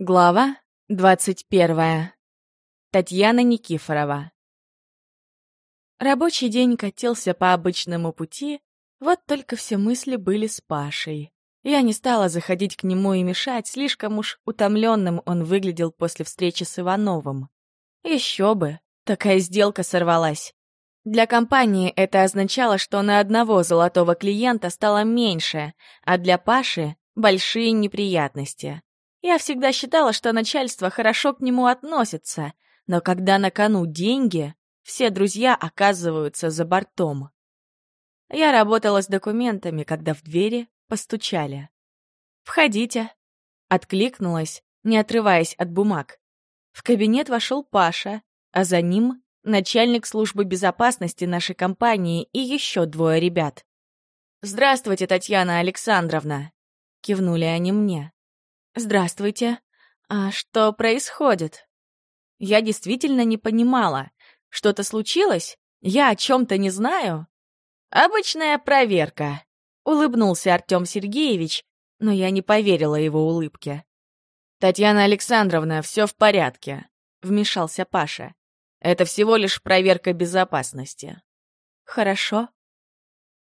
Глава двадцать первая. Татьяна Никифорова. Рабочий день катился по обычному пути, вот только все мысли были с Пашей. Я не стала заходить к нему и мешать, слишком уж утомленным он выглядел после встречи с Ивановым. Еще бы, такая сделка сорвалась. Для компании это означало, что на одного золотого клиента стало меньше, а для Паши — большие неприятности. Я всегда считала, что начальство хорошо к нему относится, но когда на кону деньги, все друзья оказываются за бортом. Я работала с документами, когда в двери постучали. «Входите», — откликнулась, не отрываясь от бумаг. В кабинет вошел Паша, а за ним начальник службы безопасности нашей компании и еще двое ребят. «Здравствуйте, Татьяна Александровна!» — кивнули они мне. «Здравствуйте. А что происходит?» Я действительно не понимала. Что-то случилось? Я о чем-то не знаю? «Обычная проверка», — улыбнулся Артем Сергеевич, но я не поверила его улыбке. «Татьяна Александровна, все в порядке», — вмешался Паша. «Это всего лишь проверка безопасности». «Хорошо».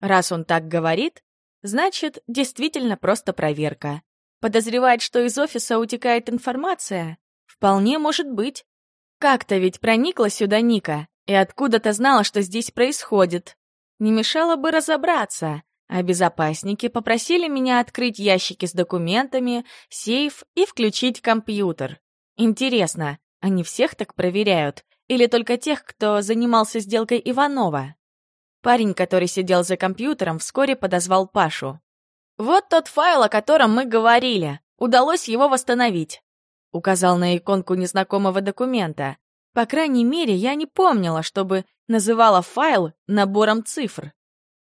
Раз он так говорит, значит, действительно просто проверка. Подозревает, что из офиса утекает информация? Вполне может быть. Как-то ведь проникла сюда Ника и откуда-то знала, что здесь происходит. Не мешало бы разобраться. А безопасники попросили меня открыть ящики с документами, сейф и включить компьютер. Интересно, они всех так проверяют? Или только тех, кто занимался сделкой Иванова? Парень, который сидел за компьютером, вскоре подозвал Пашу. «Вот тот файл, о котором мы говорили. Удалось его восстановить», — указал на иконку незнакомого документа. По крайней мере, я не помнила, чтобы называла файл набором цифр.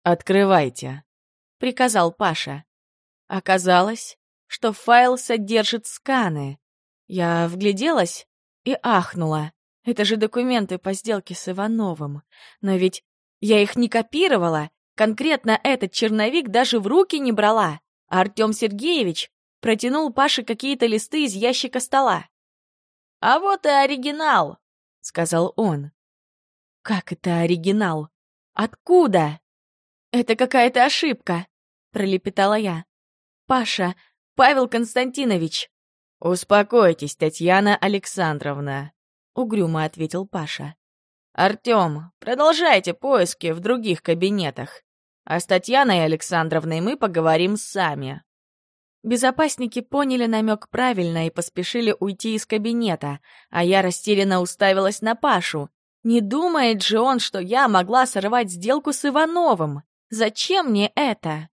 «Открывайте», — приказал Паша. Оказалось, что файл содержит сканы. Я вгляделась и ахнула. Это же документы по сделке с Ивановым. Но ведь я их не копировала Конкретно этот черновик даже в руки не брала. Артем Сергеевич протянул Паше какие-то листы из ящика стола. «А вот и оригинал», — сказал он. «Как это оригинал? Откуда?» «Это какая-то ошибка», — пролепетала я. «Паша, Павел Константинович». «Успокойтесь, Татьяна Александровна», — угрюмо ответил Паша. «Артём, продолжайте поиски в других кабинетах, а с Татьяной Александровной мы поговорим сами». Безопасники поняли намек правильно и поспешили уйти из кабинета, а я растерянно уставилась на Пашу. Не думает же он, что я могла сорвать сделку с Ивановым. Зачем мне это?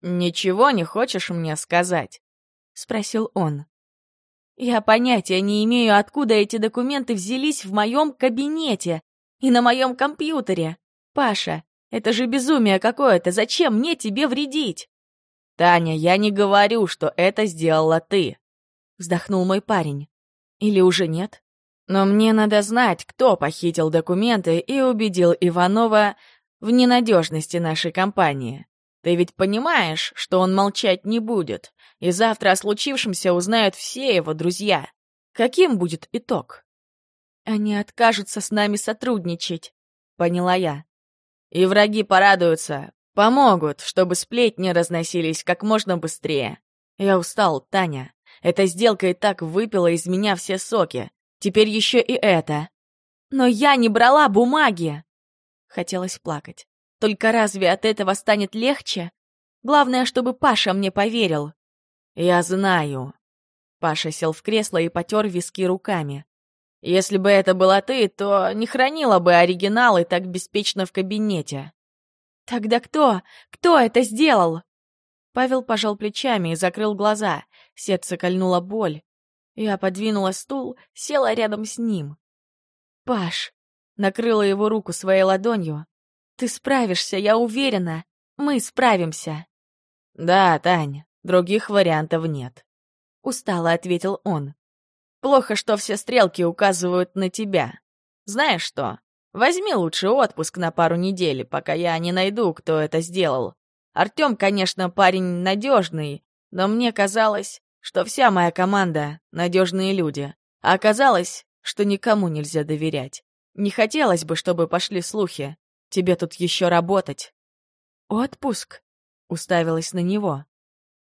«Ничего не хочешь мне сказать?» — спросил он. Я понятия не имею, откуда эти документы взялись в моем кабинете и на моем компьютере. Паша, это же безумие какое-то, зачем мне тебе вредить? Таня, я не говорю, что это сделала ты, вздохнул мой парень. Или уже нет? Но мне надо знать, кто похитил документы и убедил Иванова в ненадежности нашей компании. Ты ведь понимаешь, что он молчать не будет, и завтра о случившемся узнают все его друзья. Каким будет итог? Они откажутся с нами сотрудничать, поняла я. И враги порадуются, помогут, чтобы сплетни разносились как можно быстрее. Я устал, Таня. Эта сделка и так выпила из меня все соки. Теперь еще и это. Но я не брала бумаги. Хотелось плакать. Только разве от этого станет легче? Главное, чтобы Паша мне поверил. Я знаю. Паша сел в кресло и потер виски руками. Если бы это была ты, то не хранила бы оригиналы так беспечно в кабинете. Тогда кто? Кто это сделал? Павел пожал плечами и закрыл глаза. Сердце кольнула боль. Я подвинула стул, села рядом с ним. Паш накрыла его руку своей ладонью, ты справишься, я уверена. Мы справимся. Да, Тань, других вариантов нет. Устало ответил он. Плохо, что все стрелки указывают на тебя. Знаешь что? Возьми лучше отпуск на пару недель, пока я не найду, кто это сделал. Артем, конечно, парень надежный, но мне казалось, что вся моя команда — надежные люди, а оказалось, что никому нельзя доверять. Не хотелось бы, чтобы пошли слухи. Тебе тут еще работать. Отпуск? Уставилась на него.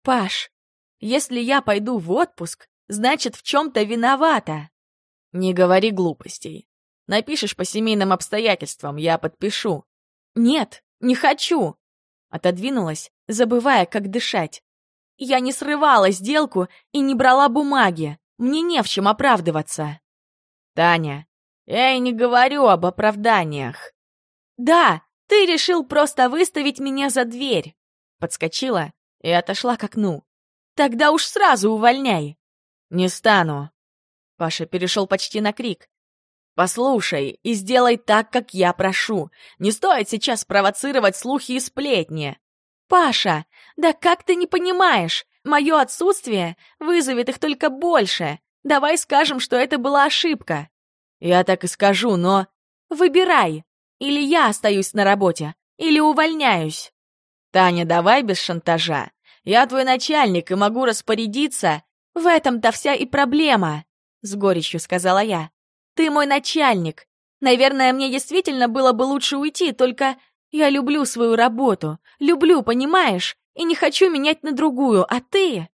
Паш, если я пойду в отпуск, значит, в чем-то виновата. Не говори глупостей. Напишешь по семейным обстоятельствам, я подпишу. Нет, не хочу. Отодвинулась, забывая, как дышать. Я не срывала сделку и не брала бумаги. Мне не в чем оправдываться. Таня, я и не говорю об оправданиях. Да, ты решил просто выставить меня за дверь. Подскочила и отошла к окну. Тогда уж сразу увольняй. Не стану. Паша перешел почти на крик. «Послушай и сделай так, как я прошу. Не стоит сейчас провоцировать слухи и сплетни». «Паша, да как ты не понимаешь? Мое отсутствие вызовет их только больше. Давай скажем, что это была ошибка». «Я так и скажу, но...» «Выбирай. Или я остаюсь на работе, или увольняюсь». «Таня, давай без шантажа. Я твой начальник и могу распорядиться...» «В этом-то вся и проблема», — с горечью сказала я. Ты мой начальник. Наверное, мне действительно было бы лучше уйти, только я люблю свою работу. Люблю, понимаешь? И не хочу менять на другую, а ты...»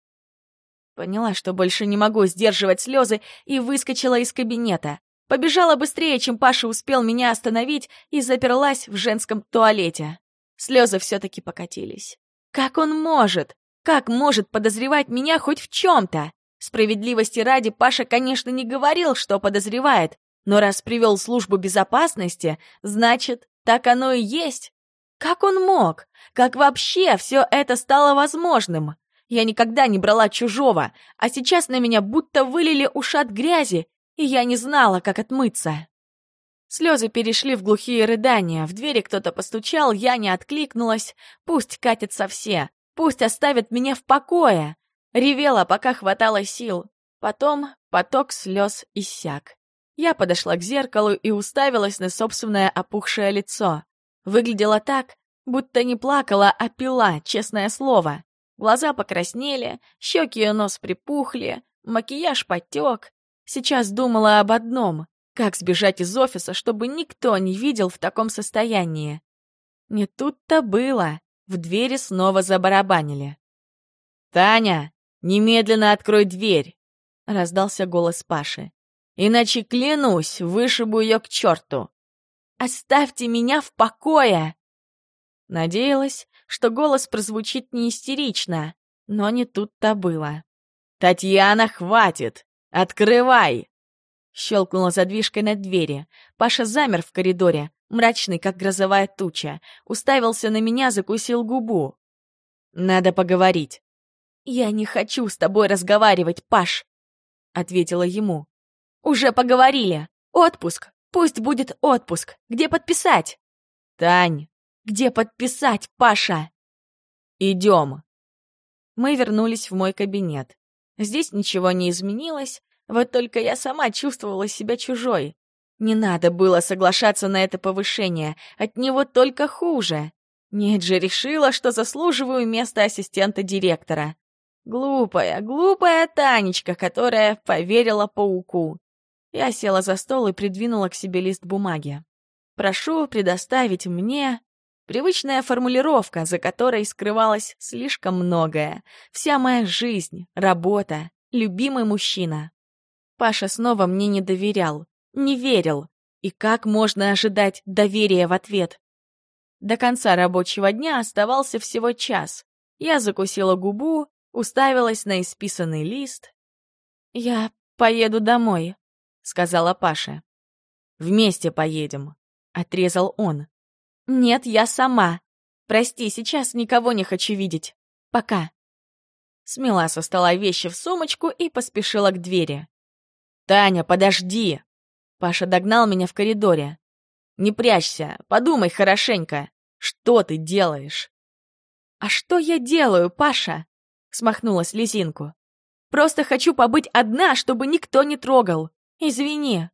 Поняла, что больше не могу сдерживать слезы, и выскочила из кабинета. Побежала быстрее, чем Паша успел меня остановить, и заперлась в женском туалете. Слезы все-таки покатились. Как он может? Как может подозревать меня хоть в чем-то? Справедливости ради, Паша, конечно, не говорил, что подозревает, но раз привел службу безопасности, значит, так оно и есть. Как он мог? Как вообще все это стало возможным? Я никогда не брала чужого, а сейчас на меня будто вылили ушат грязи, и я не знала, как отмыться. Слезы перешли в глухие рыдания, в двери кто-то постучал, я не откликнулась. Пусть катятся все, пусть оставят меня в покое. Ревела, пока хватало сил. Потом поток слез иссяк. Я подошла к зеркалу и уставилась на собственное опухшее лицо. Выглядело так, будто не плакала, а пила, честное слово. Глаза покраснели, щеки и нос припухли, макияж потек. Сейчас думала об одном — как сбежать из офиса, чтобы никто не видел в таком состоянии. Не тут-то было. В двери снова забарабанили. «Таня!» «Немедленно открой дверь!» — раздался голос Паши. «Иначе, клянусь, вышибу ее к черту!» «Оставьте меня в покое!» Надеялась, что голос прозвучит не истерично, но не тут-то было. «Татьяна, хватит! Открывай!» Щелкнула задвижкой на двери. Паша замер в коридоре, мрачный, как грозовая туча. Уставился на меня, закусил губу. «Надо поговорить. «Я не хочу с тобой разговаривать, Паш», — ответила ему. «Уже поговорили. Отпуск. Пусть будет отпуск. Где подписать?» «Тань». «Где подписать, Паша?» «Идем». Мы вернулись в мой кабинет. Здесь ничего не изменилось, вот только я сама чувствовала себя чужой. Не надо было соглашаться на это повышение, от него только хуже. Нет же, решила, что заслуживаю место ассистента директора. Глупая, глупая Танечка, которая поверила пауку. Я села за стол и придвинула к себе лист бумаги. «Прошу предоставить мне...» Привычная формулировка, за которой скрывалось слишком многое. Вся моя жизнь, работа, любимый мужчина. Паша снова мне не доверял, не верил. И как можно ожидать доверия в ответ? До конца рабочего дня оставался всего час. Я закусила губу уставилась на исписанный лист. «Я поеду домой», — сказала Паша. «Вместе поедем», — отрезал он. «Нет, я сама. Прости, сейчас никого не хочу видеть. Пока». Смела со стола вещи в сумочку и поспешила к двери. «Таня, подожди!» Паша догнал меня в коридоре. «Не прячься, подумай хорошенько. Что ты делаешь?» «А что я делаю, Паша?» смахнула слезинку. «Просто хочу побыть одна, чтобы никто не трогал. Извини».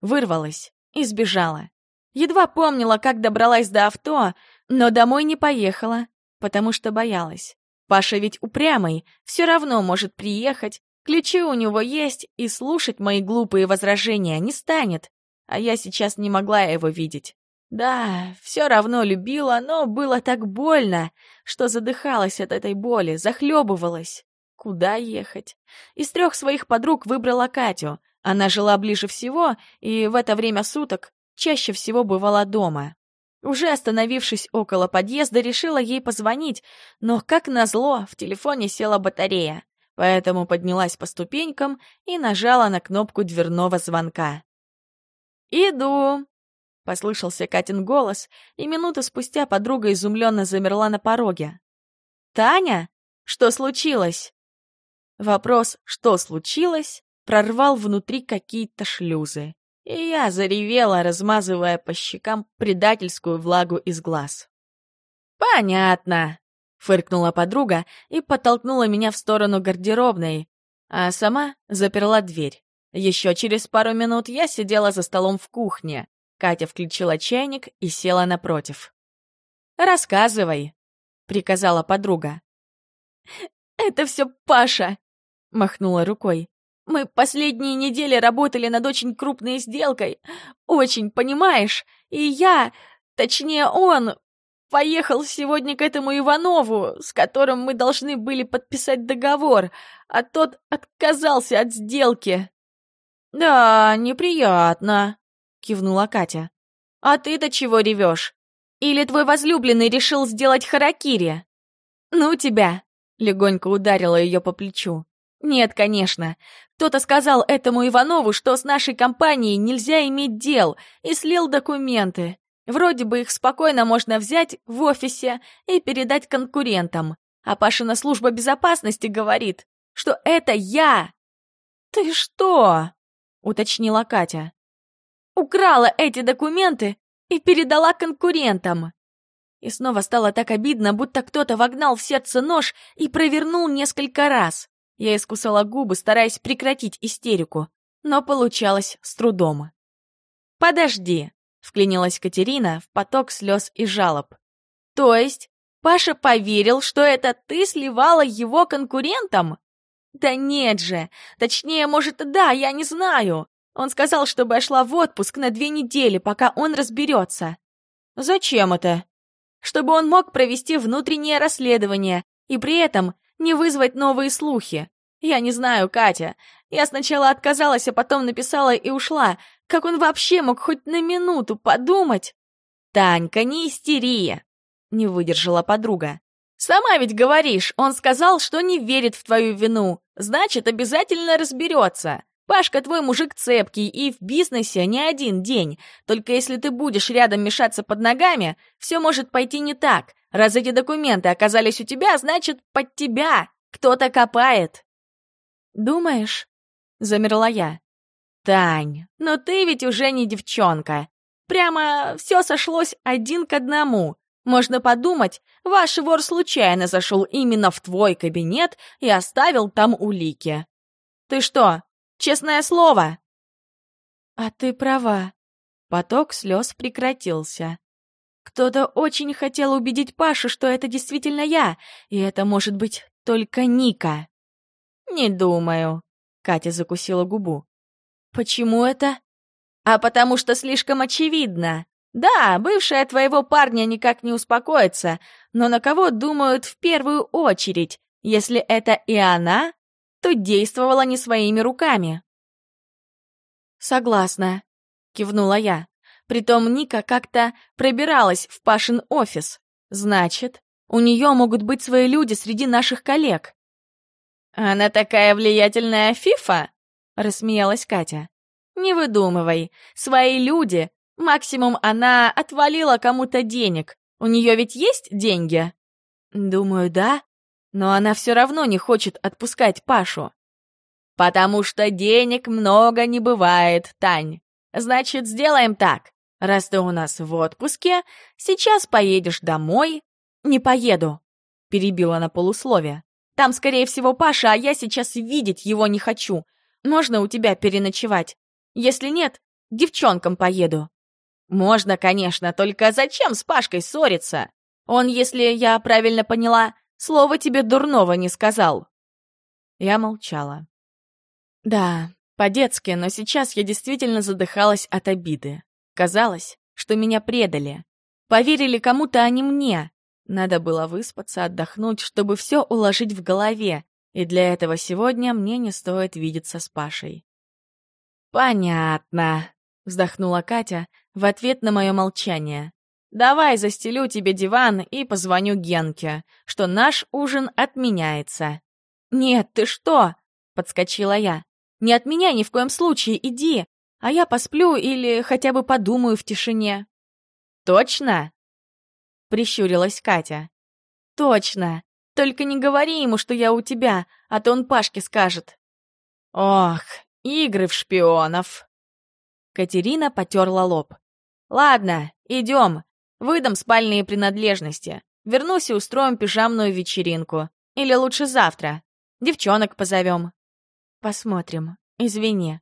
Вырвалась и сбежала. Едва помнила, как добралась до авто, но домой не поехала, потому что боялась. Паша ведь упрямый, все равно может приехать, ключи у него есть, и слушать мои глупые возражения не станет. А я сейчас не могла его видеть. Да, все равно любила, но было так больно, что задыхалась от этой боли, захлебывалась. Куда ехать? Из трех своих подруг выбрала Катю. Она жила ближе всего и в это время суток чаще всего бывала дома. Уже остановившись около подъезда, решила ей позвонить, но, как назло, в телефоне села батарея, поэтому поднялась по ступенькам и нажала на кнопку дверного звонка. «Иду!» — послышался Катин голос, и минуту спустя подруга изумленно замерла на пороге. «Таня? Что случилось?» Вопрос «что случилось?» прорвал внутри какие-то шлюзы и я заревела, размазывая по щекам предательскую влагу из глаз. «Понятно», — фыркнула подруга и подтолкнула меня в сторону гардеробной, а сама заперла дверь. Еще через пару минут я сидела за столом в кухне. Катя включила чайник и села напротив. «Рассказывай», — приказала подруга. «Это все Паша», — махнула рукой. Мы последние недели работали над очень крупной сделкой. Очень, понимаешь? И я, точнее он, поехал сегодня к этому Иванову, с которым мы должны были подписать договор, а тот отказался от сделки. «Да, неприятно», — кивнула Катя. «А ты-то чего ревешь? Или твой возлюбленный решил сделать харакири?» «Ну тебя!» — легонько ударила ее по плечу. «Нет, конечно. Кто-то сказал этому Иванову, что с нашей компанией нельзя иметь дел, и слил документы. Вроде бы их спокойно можно взять в офисе и передать конкурентам. А Пашина служба безопасности говорит, что это я. «Ты что?» — уточнила Катя. «Украла эти документы и передала конкурентам». И снова стало так обидно, будто кто-то вогнал в сердце нож и провернул несколько раз. Я искусала губы, стараясь прекратить истерику, но получалось с трудом. «Подожди», — вклинилась Катерина в поток слез и жалоб. «То есть Паша поверил, что это ты сливала его конкурентам?» «Да нет же! Точнее, может, да, я не знаю. Он сказал, чтобы я шла в отпуск на две недели, пока он разберется». «Зачем это?» «Чтобы он мог провести внутреннее расследование и при этом не вызвать новые слухи. Я не знаю, Катя. Я сначала отказалась, а потом написала и ушла. Как он вообще мог хоть на минуту подумать? Танька, не истерия, не выдержала подруга. Сама ведь говоришь, он сказал, что не верит в твою вину. Значит, обязательно разберется. Пашка твой мужик цепкий и в бизнесе не один день. Только если ты будешь рядом мешаться под ногами, все может пойти не так. Раз эти документы оказались у тебя, значит, под тебя кто-то копает. «Думаешь?» — замерла я. «Тань, но ты ведь уже не девчонка. Прямо все сошлось один к одному. Можно подумать, ваш вор случайно зашел именно в твой кабинет и оставил там улики. Ты что, честное слово?» «А ты права». Поток слез прекратился. Кто-то очень хотел убедить Пашу, что это действительно я, и это может быть только Ника. «Не думаю», — Катя закусила губу. «Почему это?» «А потому что слишком очевидно. Да, бывшая твоего парня никак не успокоится, но на кого думают в первую очередь? Если это и она, то действовала не своими руками». «Согласна», — кивнула я. Притом Ника как-то пробиралась в Пашин офис. Значит, у нее могут быть свои люди среди наших коллег. «Она такая влиятельная фифа?» — рассмеялась Катя. «Не выдумывай. Свои люди. Максимум она отвалила кому-то денег. У нее ведь есть деньги?» «Думаю, да. Но она все равно не хочет отпускать Пашу». «Потому что денег много не бывает, Тань. Значит, сделаем так. Раз ты у нас в отпуске, сейчас поедешь домой». «Не поеду», — перебила на полусловие. «Там, скорее всего, Паша, а я сейчас видеть его не хочу. Можно у тебя переночевать? Если нет, девчонкам поеду». «Можно, конечно, только зачем с Пашкой ссориться? Он, если я правильно поняла, Слова тебе дурного не сказал. Я молчала. Да, по-детски, но сейчас я действительно задыхалась от обиды. Казалось, что меня предали. Поверили кому-то, а не мне. Надо было выспаться, отдохнуть, чтобы все уложить в голове, и для этого сегодня мне не стоит видеться с Пашей. «Понятно», — вздохнула Катя в ответ на мое молчание. «Давай застелю тебе диван и позвоню Генке, что наш ужин отменяется». «Нет, ты что?» — подскочила я. «Не отменяй ни в коем случае, иди, а я посплю или хотя бы подумаю в тишине». «Точно?» — прищурилась Катя. «Точно. Только не говори ему, что я у тебя, а то он Пашке скажет». «Ох, игры в шпионов!» Катерина потерла лоб. «Ладно, идем. Выдам спальные принадлежности. Вернусь и устроим пижамную вечеринку. Или лучше завтра. Девчонок позовем. Посмотрим. Извини.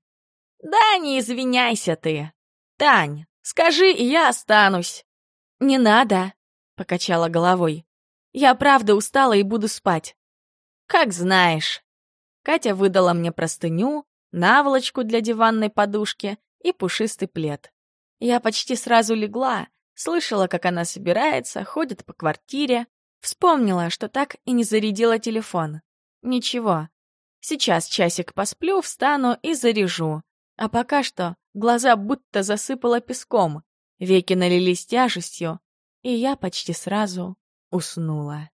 Да не извиняйся ты. Тань, скажи, и я останусь. Не надо, покачала головой. Я правда устала и буду спать. Как знаешь. Катя выдала мне простыню, наволочку для диванной подушки и пушистый плед. Я почти сразу легла, слышала, как она собирается, ходит по квартире, вспомнила, что так и не зарядила телефон. Ничего. Сейчас часик посплю, встану и заряжу. А пока что глаза будто засыпало песком, веки налились тяжестью, и я почти сразу уснула.